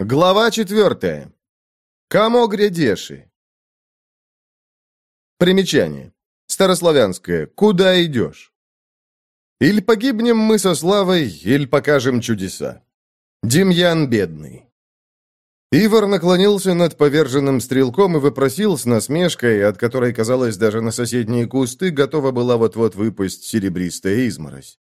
Глава четвертая. Камо грядеши. Примечание. Старославянское. Куда идешь? Иль погибнем мы со славой, иль покажем чудеса. Демьян Бедный. Ивар наклонился над поверженным стрелком и выпросил с насмешкой, от которой, казалось, даже на соседние кусты готова была вот-вот выпасть серебристая изморозь.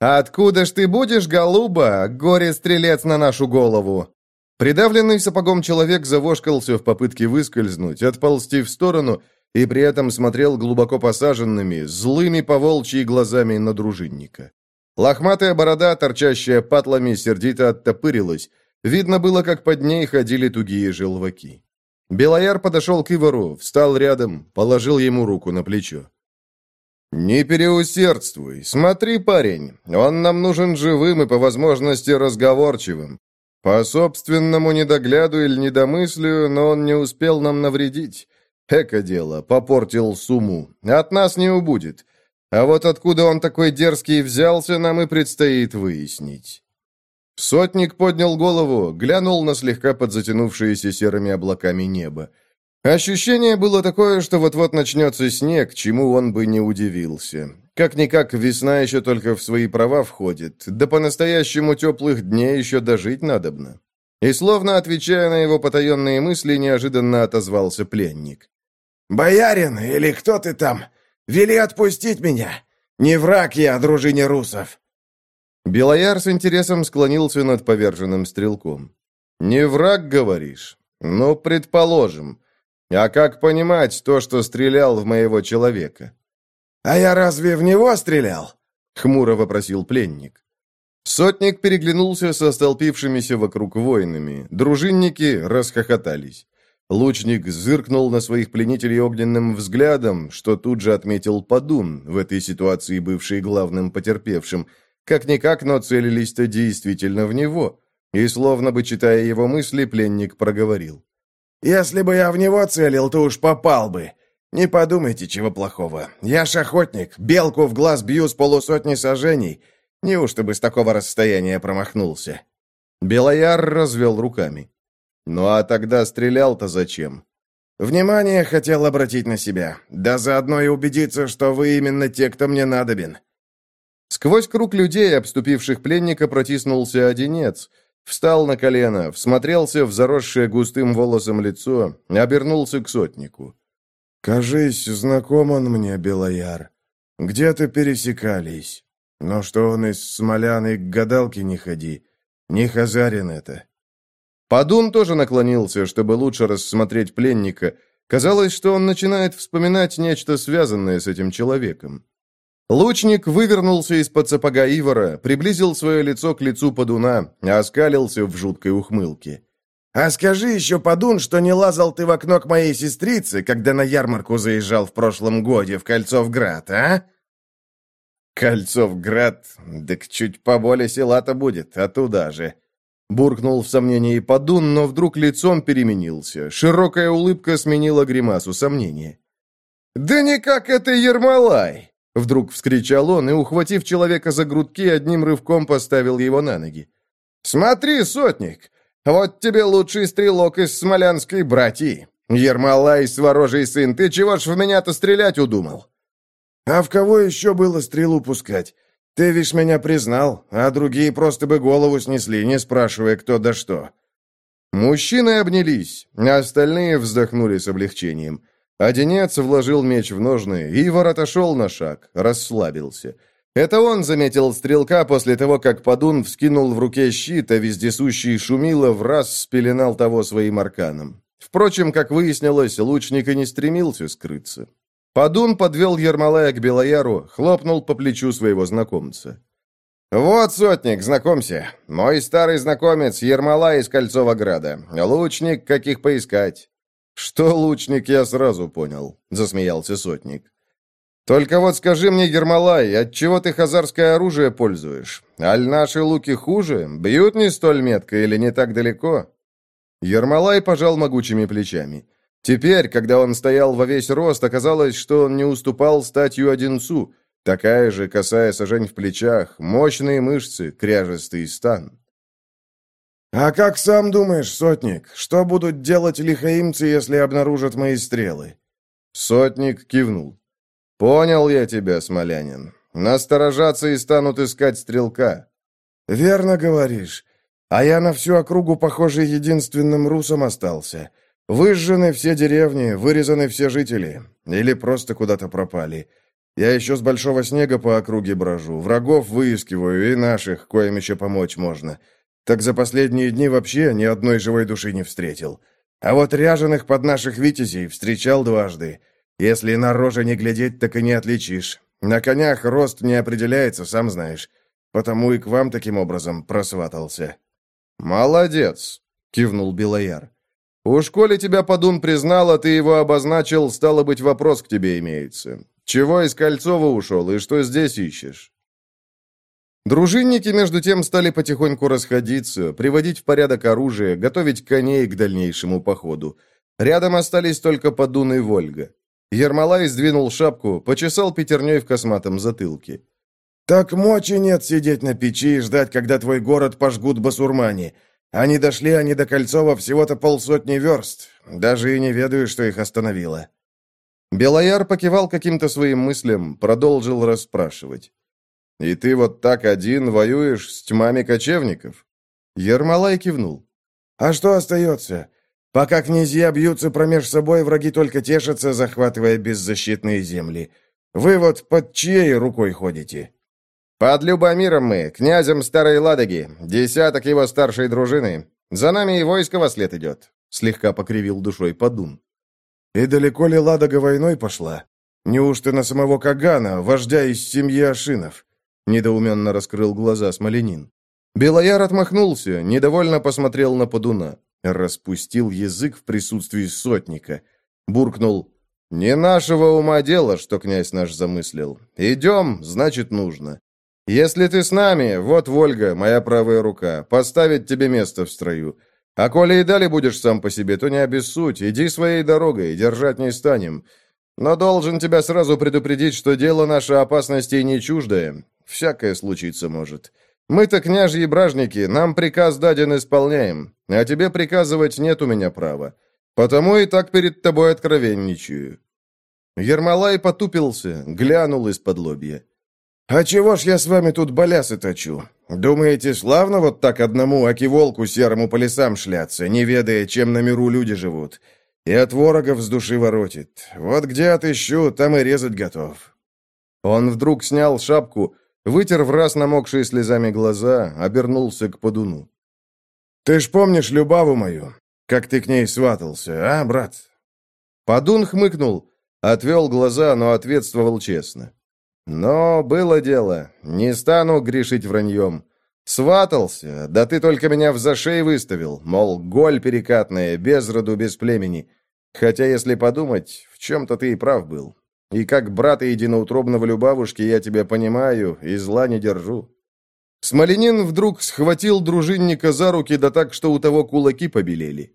«Откуда ж ты будешь, голуба, горе-стрелец на нашу голову? Придавленный сапогом человек завошкался в попытке выскользнуть, отползти в сторону и при этом смотрел глубоко посаженными, злыми поволчьи глазами на дружинника. Лохматая борода, торчащая патлами, сердито оттопырилась. Видно было, как под ней ходили тугие желваки. Белояр подошел к Ивару, встал рядом, положил ему руку на плечо. «Не переусердствуй. Смотри, парень, он нам нужен живым и, по возможности, разговорчивым. По собственному недогляду или недомыслию, но он не успел нам навредить. Эко дело, попортил сумму. От нас не убудет. А вот откуда он такой дерзкий взялся, нам и предстоит выяснить. Сотник поднял голову, глянул на слегка подзатянувшееся серыми облаками небо. Ощущение было такое, что вот-вот начнется снег, чему он бы не удивился. Как-никак, весна еще только в свои права входит, да по-настоящему теплых дней еще дожить надобно. И словно отвечая на его потаенные мысли, неожиданно отозвался пленник. «Боярин, или кто ты там? Вели отпустить меня! Не враг я, дружине русов!» Белояр с интересом склонился над поверженным стрелком. «Не враг, говоришь? Ну, предположим. А как понимать то, что стрелял в моего человека?» «А я разве в него стрелял?» — хмуро вопросил пленник. Сотник переглянулся со столпившимися вокруг воинами. Дружинники расхохотались. Лучник зыркнул на своих пленителей огненным взглядом, что тут же отметил Падун, в этой ситуации бывший главным потерпевшим. Как-никак, но целились-то действительно в него. И, словно бы читая его мысли, пленник проговорил. «Если бы я в него целил, то уж попал бы. «Не подумайте, чего плохого. Я ж охотник, белку в глаз бью с полусотни сажений. Неужто бы с такого расстояния промахнулся?» Белояр развел руками. «Ну а тогда стрелял-то зачем?» «Внимание хотел обратить на себя. Да заодно и убедиться, что вы именно те, кто мне надобен». Сквозь круг людей, обступивших пленника, протиснулся одинец. Встал на колено, всмотрелся в заросшее густым волосом лицо, обернулся к сотнику. «Кажись, знаком он мне, Белояр. Где-то пересекались. Но что он из Смоляны к гадалке не ходи. Не хазарин это». Падун тоже наклонился, чтобы лучше рассмотреть пленника. Казалось, что он начинает вспоминать нечто связанное с этим человеком. Лучник вывернулся из-под сапога Ивара, приблизил свое лицо к лицу Падуна, оскалился в жуткой ухмылке. «А скажи еще, подун, что не лазал ты в окно к моей сестрице, когда на ярмарку заезжал в прошлом годе в Кольцовград, а?» «Кольцовград? Так чуть поболее села-то будет, а туда же». Буркнул в сомнении подун, но вдруг лицом переменился. Широкая улыбка сменила гримасу сомнения. «Да никак это Ермолай!» Вдруг вскричал он и, ухватив человека за грудки, одним рывком поставил его на ноги. «Смотри, сотник, вот тебе лучший стрелок из смолянской братьи. Ермолай, сворожий сын, ты чего ж в меня-то стрелять удумал?» «А в кого еще было стрелу пускать? Ты, вишь, меня признал, а другие просто бы голову снесли, не спрашивая, кто да что». Мужчины обнялись, а остальные вздохнули с облегчением. Одинец вложил меч в ножны, Ивар отошел на шаг, расслабился. Это он заметил стрелка после того, как Падун вскинул в руке щит, а вездесущий Шумила в раз спеленал того своим арканом. Впрочем, как выяснилось, лучник и не стремился скрыться. Падун подвел Ермолая к Белояру, хлопнул по плечу своего знакомца. «Вот, сотник, знакомься. Мой старый знакомец Ермолай из Кольцова Града. Лучник, каких поискать». «Что лучник, я сразу понял», — засмеялся сотник. Только вот скажи мне, Гермалай, от чего ты хазарское оружие пользуешь? Аль наши луки хуже? Бьют не столь метко или не так далеко?» Ермолай пожал могучими плечами. Теперь, когда он стоял во весь рост, оказалось, что он не уступал статью Одинцу. Такая же, косая сажень в плечах, мощные мышцы, кряжестый стан. «А как сам думаешь, сотник, что будут делать лихаимцы, если обнаружат мои стрелы?» Сотник кивнул. «Понял я тебя, смолянин. Насторожатся и станут искать стрелка». «Верно говоришь. А я на всю округу, похоже, единственным русом остался. Выжжены все деревни, вырезаны все жители. Или просто куда-то пропали. Я еще с большого снега по округе брожу, врагов выискиваю и наших, коим еще помочь можно. Так за последние дни вообще ни одной живой души не встретил. А вот ряженых под наших витязей встречал дважды. Если на роже не глядеть, так и не отличишь. На конях рост не определяется, сам знаешь. Потому и к вам таким образом просватался». «Молодец!» — кивнул Белояр. «Уж коли тебя подун признал, а ты его обозначил, стало быть, вопрос к тебе имеется. Чего из Кольцова ушел и что здесь ищешь?» Дружинники, между тем, стали потихоньку расходиться, приводить в порядок оружие, готовить коней к дальнейшему походу. Рядом остались только Подун и Вольга. Ермолай сдвинул шапку, почесал пятерней в косматом затылке. «Так мочи нет сидеть на печи и ждать, когда твой город пожгут басурмане. Они дошли, они до Кольцова всего-то полсотни верст. Даже и не ведаю, что их остановило». Белояр покивал каким-то своим мыслям, продолжил расспрашивать. «И ты вот так один воюешь с тьмами кочевников?» Ермолай кивнул. «А что остается? Пока князья бьются промеж собой, враги только тешатся, захватывая беззащитные земли. Вы вот под чьей рукой ходите?» «Под Любомиром мы, князем Старой Ладоги, десяток его старшей дружины. За нами и войско во след идет», — слегка покривил душой Подун. «И далеко ли Ладога войной пошла? Неужто на самого Кагана, вождя из семьи Ашинов?» Недоуменно раскрыл глаза Смоленин. Белояр отмахнулся, недовольно посмотрел на Подуна. Распустил язык в присутствии сотника. Буркнул. «Не нашего ума дело, что князь наш замыслил. Идем, значит, нужно. Если ты с нами, вот Вольга, моя правая рука, поставит тебе место в строю. А коли и дали будешь сам по себе, то не обессудь, иди своей дорогой, держать не станем. Но должен тебя сразу предупредить, что дело наше опасностей не чуждое. Всякое случиться может. Мы-то княжьи бражники, нам приказ даден исполняем, а тебе приказывать нет у меня права. Потому и так перед тобой откровенничаю». Ермолай потупился, глянул из-под лобья. «А чего ж я с вами тут балясы точу? Думаете, славно вот так одному аки-волку серому по лесам шляться, не ведая, чем на миру люди живут? И от ворогов с души воротит. Вот где отыщу, там и резать готов». Он вдруг снял шапку, вытер в раз намокшие слезами глаза, обернулся к подуну. «Ты ж помнишь Любаву мою? Как ты к ней сватался, а, брат?» Подун хмыкнул, отвел глаза, но ответствовал честно. Но было дело, не стану грешить враньем. Сватался, да ты только меня в зашей выставил, мол, голь перекатная, без роду, без племени. Хотя, если подумать, в чем-то ты и прав был. И как брата единоутробного Любавушки я тебя понимаю и зла не держу». Смоленин вдруг схватил дружинника за руки, да так, что у того кулаки побелели.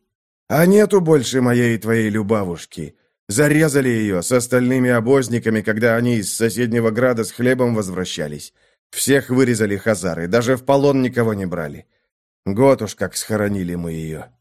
«А нету больше моей твоей Любавушки. Зарезали ее с остальными обозниками, когда они из соседнего града с хлебом возвращались. Всех вырезали хазары, даже в полон никого не брали. Год уж как схоронили мы ее».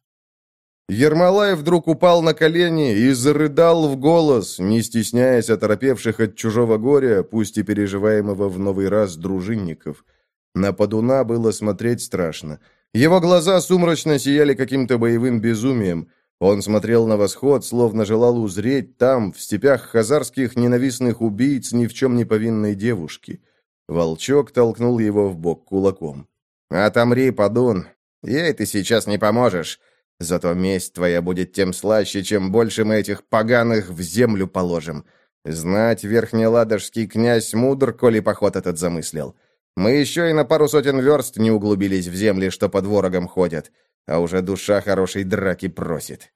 Ермолай вдруг упал на колени и зарыдал в голос, не стесняясь оторопевших от чужого горя, пусть и переживаемого в новый раз дружинников. На подуна было смотреть страшно. Его глаза сумрачно сияли каким-то боевым безумием. Он смотрел на восход, словно желал узреть там, в степях хазарских ненавистных убийц ни в чем не повинной девушки. Волчок толкнул его в бок кулаком. «Отомри, подун. Ей ты сейчас не поможешь. Зато месть твоя будет тем слаще, чем больше мы этих поганых в землю положим. Знать верхнеладожский князь мудр, коли поход этот замыслил. Мы еще и на пару сотен верст не углубились в земли, что под ворогом ходят а уже душа хорошей драки просит.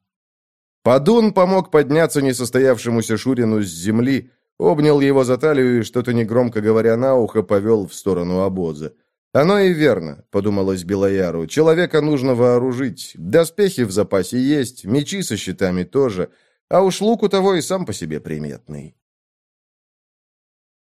Подун помог подняться несостоявшемуся Шурину с земли, обнял его за талию и, что-то негромко говоря на ухо, повел в сторону обоза. «Оно и верно», — подумалось Белояру. «Человека нужно вооружить. Доспехи в запасе есть, мечи со щитами тоже, а уж лук у того и сам по себе приметный».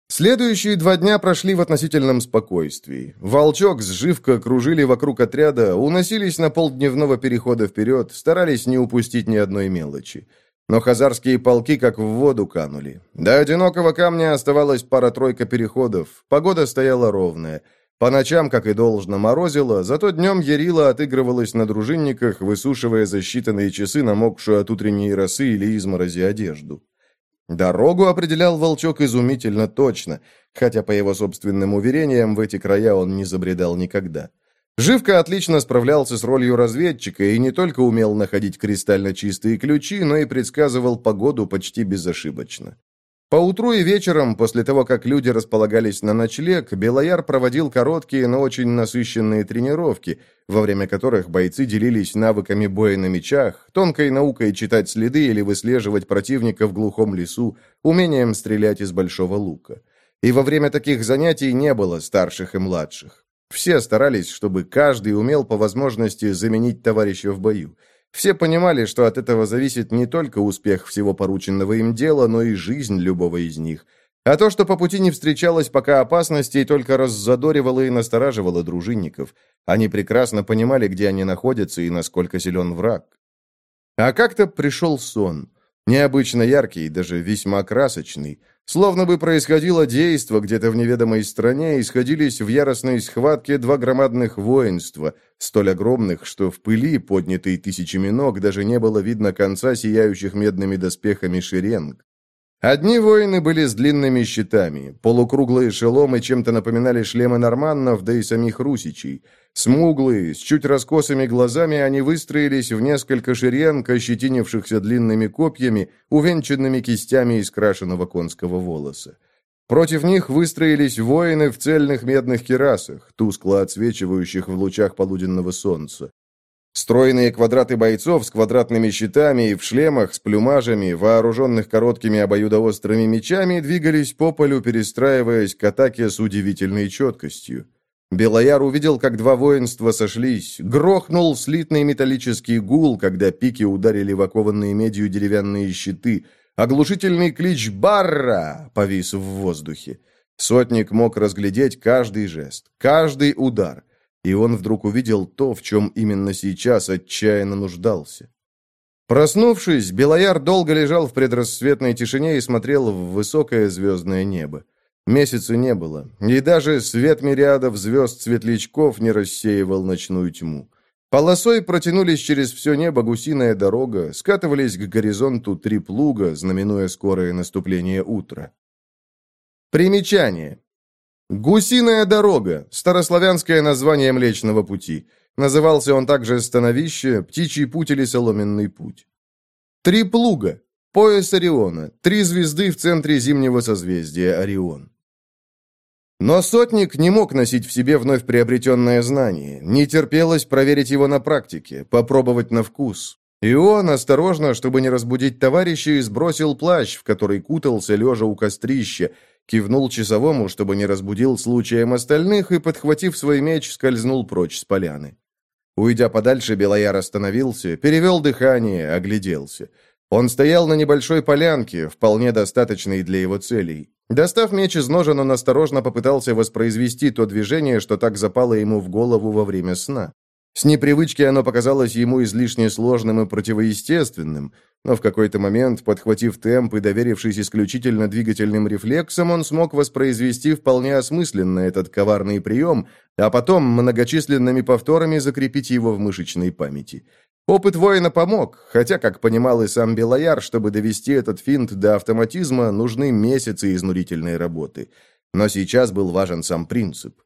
Следующие два дня прошли в относительном спокойствии. Волчок с Живко кружили вокруг отряда, уносились на полдневного перехода вперед, старались не упустить ни одной мелочи. Но хазарские полки как в воду канули. До одинокого камня оставалась пара-тройка переходов, погода стояла ровная. По ночам, как и должно, морозило, зато днем Ярила отыгрывалась на дружинниках, высушивая за считанные часы намокшую от утренней росы или изморози одежду. Дорогу определял Волчок изумительно точно, хотя, по его собственным уверениям, в эти края он не забредал никогда. Живка отлично справлялся с ролью разведчика и не только умел находить кристально чистые ключи, но и предсказывал погоду почти безошибочно. Поутру и вечером, после того, как люди располагались на ночлег, Белояр проводил короткие, но очень насыщенные тренировки, во время которых бойцы делились навыками боя на мечах, тонкой наукой читать следы или выслеживать противника в глухом лесу, умением стрелять из большого лука. И во время таких занятий не было старших и младших. Все старались, чтобы каждый умел по возможности заменить товарища в бою. Все понимали, что от этого зависит не только успех всего порученного им дела, но и жизнь любого из них. А то, что по пути не встречалось пока опасностей, только раззадоривало и настораживало дружинников. Они прекрасно понимали, где они находятся и насколько силен враг. А как-то пришел сон. Необычно яркий, даже весьма красочный. Словно бы происходило действо где-то в неведомой стране, и сходились в яростной схватке два громадных воинства, столь огромных, что в пыли, поднятой тысячами ног, даже не было видно конца сияющих медными доспехами шеренг. Одни воины были с длинными щитами, полукруглые шеломы чем-то напоминали шлемы норманнов, да и самих русичей. Смуглые, с чуть раскосыми глазами, они выстроились в несколько шеренг, ощетинившихся длинными копьями, увенчанными кистями из крашеного конского волоса. Против них выстроились воины в цельных медных керасах, тускло отсвечивающих в лучах полуденного солнца. Стройные квадраты бойцов с квадратными щитами и в шлемах с плюмажами, вооруженных короткими обоюдоострыми мечами, двигались по полю, перестраиваясь к атаке с удивительной четкостью. Белояр увидел, как два воинства сошлись. Грохнул слитный металлический гул, когда пики ударили в окованные медью деревянные щиты. Оглушительный клич «Барра!» повис в воздухе. Сотник мог разглядеть каждый жест, каждый удар и он вдруг увидел то, в чем именно сейчас отчаянно нуждался. Проснувшись, Белояр долго лежал в предрассветной тишине и смотрел в высокое звездное небо. Месяца не было, и даже свет мириадов звезд-светлячков не рассеивал ночную тьму. Полосой протянулись через все небо гусиная дорога, скатывались к горизонту три плуга, знаменуя скорое наступление утра. Примечание. «Гусиная дорога» – старославянское название Млечного Пути. Назывался он также «Становище», «Птичий путь» или «Соломенный путь». Три плуга. Пояс Ориона. Три звезды в центре зимнего созвездия Орион. Но сотник не мог носить в себе вновь приобретенное знание. Не терпелось проверить его на практике, попробовать на вкус. И он, осторожно, чтобы не разбудить товарища, сбросил плащ, в который кутался, лежа у кострища, Кивнул часовому, чтобы не разбудил случаем остальных, и, подхватив свой меч, скользнул прочь с поляны. Уйдя подальше, Белояр остановился, перевел дыхание, огляделся. Он стоял на небольшой полянке, вполне достаточной для его целей. Достав меч из ножен, он осторожно попытался воспроизвести то движение, что так запало ему в голову во время сна. С непривычки оно показалось ему излишне сложным и противоестественным, но в какой-то момент, подхватив темп и доверившись исключительно двигательным рефлексам, он смог воспроизвести вполне осмысленно этот коварный прием, а потом многочисленными повторами закрепить его в мышечной памяти. Опыт воина помог, хотя, как понимал и сам Белояр, чтобы довести этот финт до автоматизма, нужны месяцы изнурительной работы. Но сейчас был важен сам принцип.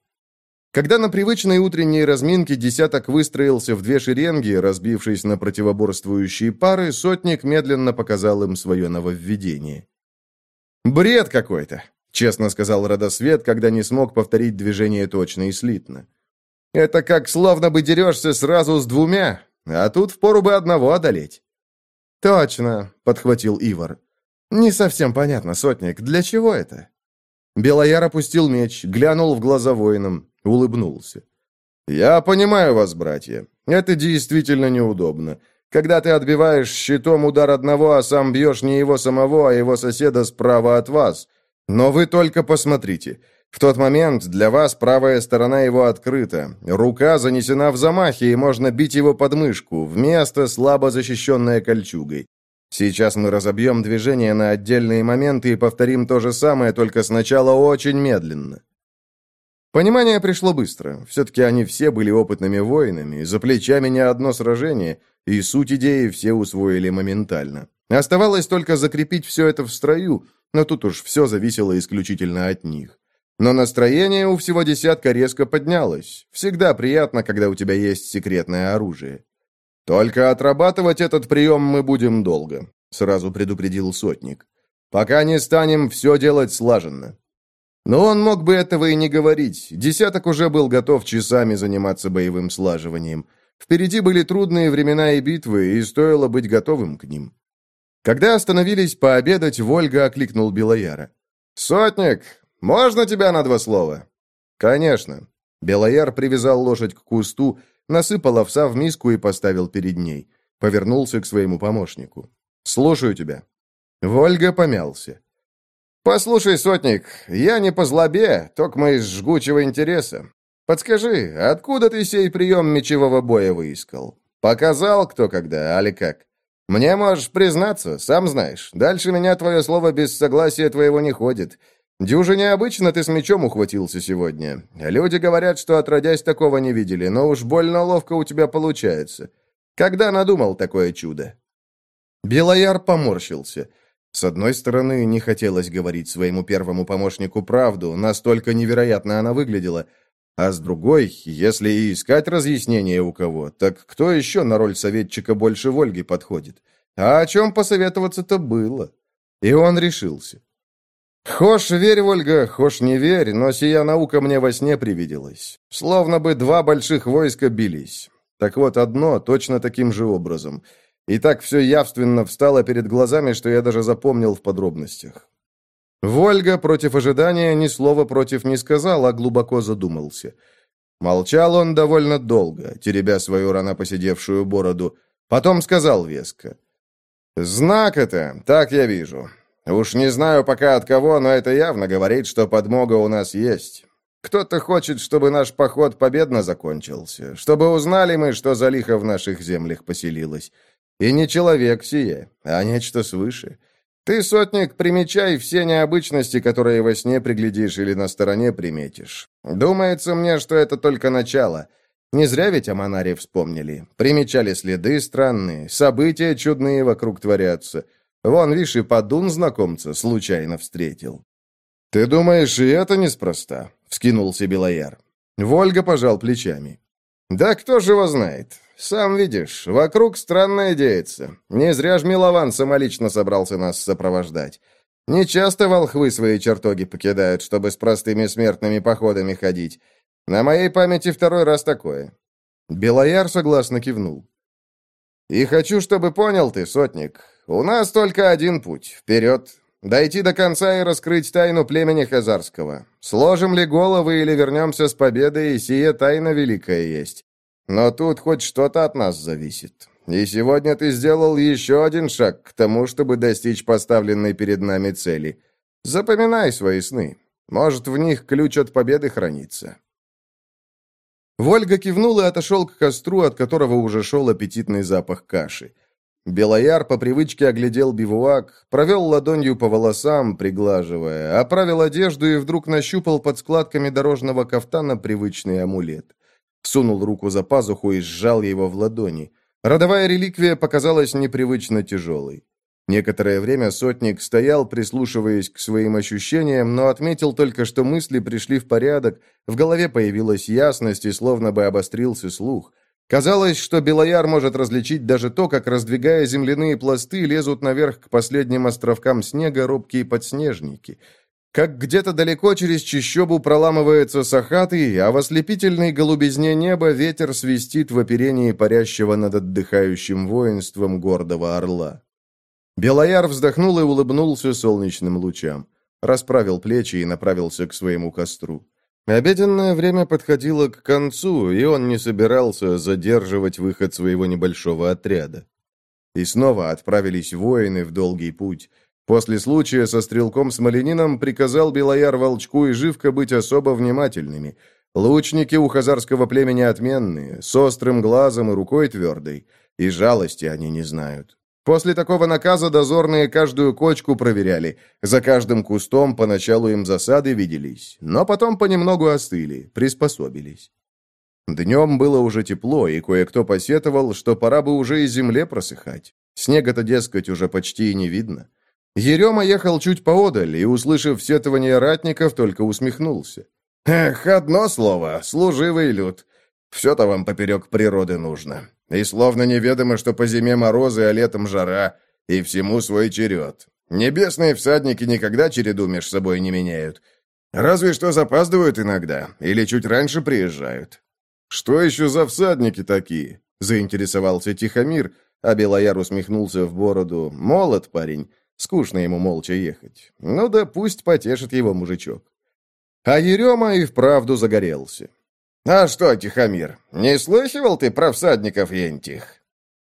Когда на привычной утренней разминке десяток выстроился в две шеренги, разбившись на противоборствующие пары, сотник медленно показал им свое нововведение. «Бред какой-то», — честно сказал Родосвет, когда не смог повторить движение точно и слитно. «Это как словно бы дерешься сразу с двумя, а тут впору бы одного одолеть». «Точно», — подхватил Ивар. «Не совсем понятно, сотник, для чего это?» Белояр опустил меч, глянул в глаза воинам, улыбнулся. «Я понимаю вас, братья. Это действительно неудобно. Когда ты отбиваешь щитом удар одного, а сам бьешь не его самого, а его соседа справа от вас. Но вы только посмотрите. В тот момент для вас правая сторона его открыта, рука занесена в замахе, и можно бить его под мышку, вместо слабо защищенной кольчугой. Сейчас мы разобьем движение на отдельные моменты и повторим то же самое, только сначала очень медленно. Понимание пришло быстро. Все-таки они все были опытными воинами, за плечами не одно сражение, и суть идеи все усвоили моментально. Оставалось только закрепить все это в строю, но тут уж все зависело исключительно от них. Но настроение у всего десятка резко поднялось. Всегда приятно, когда у тебя есть секретное оружие. «Только отрабатывать этот прием мы будем долго», — сразу предупредил сотник. «Пока не станем все делать слаженно». Но он мог бы этого и не говорить. Десяток уже был готов часами заниматься боевым слаживанием. Впереди были трудные времена и битвы, и стоило быть готовым к ним. Когда остановились пообедать, Вольга окликнул Белояра. «Сотник, можно тебя на два слова?» «Конечно». Белояр привязал лошадь к кусту, насыпал овса в миску и поставил перед ней. Повернулся к своему помощнику. «Слушаю тебя». Вольга помялся. «Послушай, сотник, я не по злобе, только из жгучего интереса. Подскажи, откуда ты сей прием мечевого боя выискал? Показал кто когда, али как? Мне можешь признаться, сам знаешь. Дальше меня твое слово без согласия твоего не ходит. Дюже необычно ты с мечом ухватился сегодня. Люди говорят, что отродясь такого не видели, но уж больно ловко у тебя получается. Когда надумал такое чудо?» Белояр поморщился. С одной стороны, не хотелось говорить своему первому помощнику правду, настолько невероятно она выглядела. А с другой, если и искать разъяснение у кого, так кто еще на роль советчика больше Вольги подходит? А о чем посоветоваться-то было? И он решился. Хошь верь, Ольга, хошь не верь, но сия наука мне во сне привиделась. Словно бы два больших войска бились. Так вот, одно точно таким же образом. И так все явственно встало перед глазами, что я даже запомнил в подробностях. Вольга против ожидания ни слова против не сказал, а глубоко задумался. Молчал он довольно долго, теребя свою рано поседевшую бороду. Потом сказал веско. «Знак это, так я вижу. Уж не знаю пока от кого, но это явно говорит, что подмога у нас есть. Кто-то хочет, чтобы наш поход победно закончился, чтобы узнали мы, что за лихо в наших землях поселилось. И не человек сие, а нечто свыше. Ты, сотник, примечай все необычности, которые во сне приглядишь или на стороне приметишь. Думается мне, что это только начало. Не зря ведь о Монаре вспомнили. Примечали следы странные, события чудные вокруг творятся. Вон, видишь, и подун знакомца случайно встретил. «Ты думаешь, и это неспроста?» — вскинулся Белояр. Вольга пожал плечами. «Да кто же его знает? Сам видишь, вокруг странное деется. Не зря ж Милован самолично собрался нас сопровождать. Не часто волхвы свои чертоги покидают, чтобы с простыми смертными походами ходить. На моей памяти второй раз такое». Белояр согласно кивнул. «И хочу, чтобы понял ты, сотник, у нас только один путь. Вперед. Дойти до конца и раскрыть тайну племени Хазарского. Сложим ли головы или вернемся с победой, сие тайна великая есть. Но тут хоть что-то от нас зависит. И сегодня ты сделал еще один шаг к тому, чтобы достичь поставленной перед нами цели. Запоминай свои сны. Может, в них ключ от победы хранится». Вольга кивнул и отошел к костру, от которого уже шел аппетитный запах каши. Белояр по привычке оглядел бивуак, провел ладонью по волосам, приглаживая, оправил одежду и вдруг нащупал под складками дорожного кафтана привычный амулет. Сунул руку за пазуху и сжал его в ладони. Родовая реликвия показалась непривычно тяжелой. Некоторое время сотник стоял, прислушиваясь к своим ощущениям, но отметил только, что мысли пришли в порядок, в голове появилась ясность и словно бы обострился слух. Казалось, что Белояр может различить даже то, как, раздвигая земляные пласты, лезут наверх к последним островкам снега робкие подснежники. Как где-то далеко через чащобу проламывается сахатый, а в ослепительной голубизне неба ветер свистит в оперении парящего над отдыхающим воинством гордого орла. Белояр вздохнул и улыбнулся солнечным лучам. Расправил плечи и направился к своему костру. Обеденное время подходило к концу, и он не собирался задерживать выход своего небольшого отряда. И снова отправились воины в долгий путь. После случая со стрелком Смоленином приказал Белояр Волчку и Живко быть особо внимательными. Лучники у хазарского племени отменные, с острым глазом и рукой твердой, и жалости они не знают. После такого наказа дозорные каждую кочку проверяли, за каждым кустом поначалу им засады виделись, но потом понемногу остыли, приспособились. Днем было уже тепло, и кое-кто посетовал, что пора бы уже и земле просыхать. Снега-то, дескать, уже почти и не видно. Ерема ехал чуть поодаль, и, услышав сетование ратников, только усмехнулся. «Эх, одно слово, служивый люд. Все-то вам поперек природы нужно. И словно неведомо, что по зиме морозы, а летом жара, и всему свой черед. Небесные всадники никогда череду меж собой не меняют. Разве что запаздывают иногда, или чуть раньше приезжают. «Что еще за всадники такие?» — заинтересовался Тихомир, а Белояр усмехнулся в бороду. «Молод парень, скучно ему молча ехать. Ну да пусть потешит его мужичок». А Ерема и вправду загорелся. «А что, Тихомир, не слыхивал ты про всадников ентих?»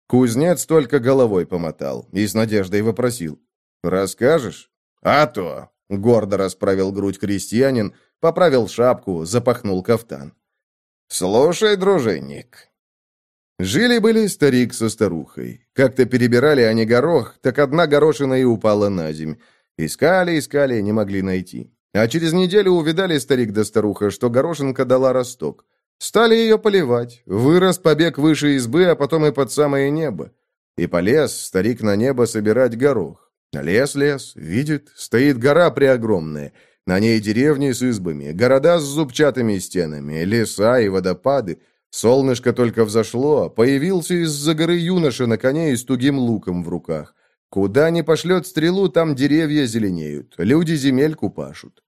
Кузнец только головой помотал и с надеждой вопросил. «Расскажешь?» «А то!» — гордо расправил грудь крестьянин, поправил шапку, запахнул кафтан. «Слушай, дружинник». Жили-были старик со старухой. Как-то перебирали они горох, так одна горошина и упала на земь. Искали, искали, не могли найти. А через неделю увидали старик да старуха, что горошинка дала росток. Стали ее поливать. Вырос побег выше избы, а потом и под самое небо. И полез старик на небо собирать горох. Лес-лес, видит, стоит гора преогромная. На ней деревни с избами, города с зубчатыми стенами, леса и водопады. Солнышко только взошло, появился из-за горы юноша на коне и с тугим луком в руках. Куда ни пошлет стрелу, там деревья зеленеют, люди земельку пашут.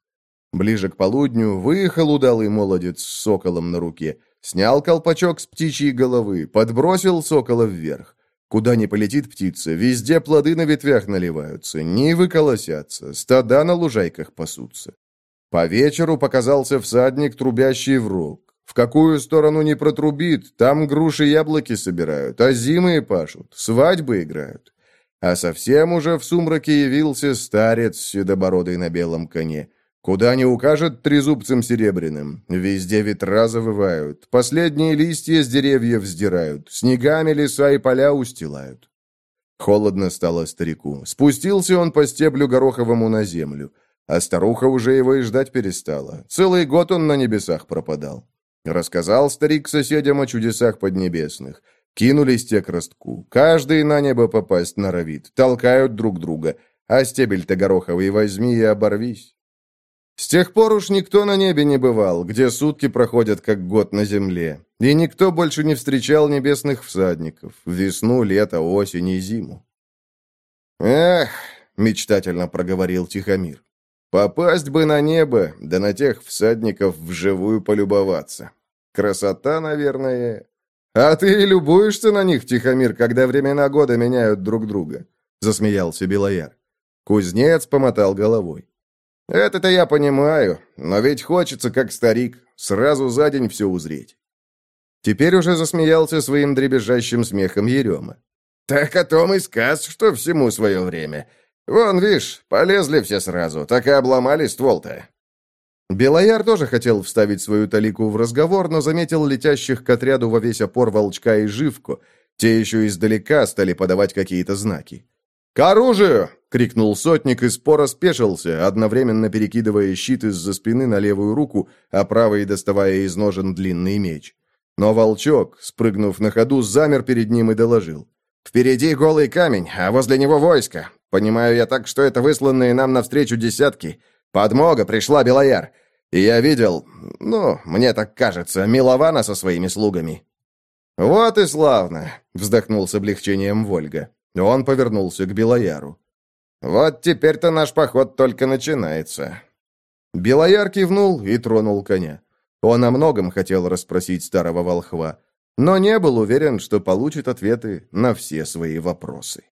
Ближе к полудню выехал удалый молодец с соколом на руке, снял колпачок с птичьей головы, подбросил сокола вверх. Куда ни полетит птица, везде плоды на ветвях наливаются, нивы колосятся, стада на лужайках пасутся. По вечеру показался всадник, трубящий в рог. В какую сторону не протрубит, там груши яблоки собирают, а зимы пашут, свадьбы играют. А совсем уже в сумраке явился старец седобородый на белом коне. Куда ни укажет трезубцем серебряным, везде ветра завывают, последние листья с деревьев сдирают, снегами леса и поля устилают. Холодно стало старику. Спустился он по стеблю гороховому на землю, а старуха уже его и ждать перестала. Целый год он на небесах пропадал. Рассказал старик соседям о чудесах поднебесных. Кинулись те к ростку. Каждый на небо попасть норовит, толкают друг друга, а стебель-то гороховый возьми и оборвись. С тех пор уж никто на небе не бывал, где сутки проходят как год на земле, и никто больше не встречал небесных всадников весну, лето, осень и зиму. «Эх!» — мечтательно проговорил Тихомир. «Попасть бы на небо, да на тех всадников вживую полюбоваться. Красота, наверное. А ты любуешься на них, Тихомир, когда времена года меняют друг друга?» — засмеялся Белояр. Кузнец помотал головой. «Это-то я понимаю, но ведь хочется, как старик, сразу за день все узреть». Теперь уже засмеялся своим дребезжащим смехом Ерема. «Так о том и сказ, что всему свое время. Вон, видишь, полезли все сразу, так и обломали ствол-то». Белояр тоже хотел вставить свою талику в разговор, но заметил летящих к отряду во весь опор волчка и живку. Те еще издалека стали подавать какие-то знаки. «К оружию!» — крикнул сотник и споро спешился, одновременно перекидывая щит из-за спины на левую руку, а правой доставая из ножен длинный меч. Но волчок, спрыгнув на ходу, замер перед ним и доложил. «Впереди голый камень, а возле него войско. Понимаю я так, что это высланные нам навстречу десятки. Подмога пришла, Белояр. И я видел, ну, мне так кажется, Милована со своими слугами». «Вот и славно!» — вздохнул с облегчением Вольга. Он повернулся к Белояру. «Вот теперь-то наш поход только начинается». Белояр кивнул и тронул коня. Он о многом хотел расспросить старого волхва, но не был уверен, что получит ответы на все свои вопросы.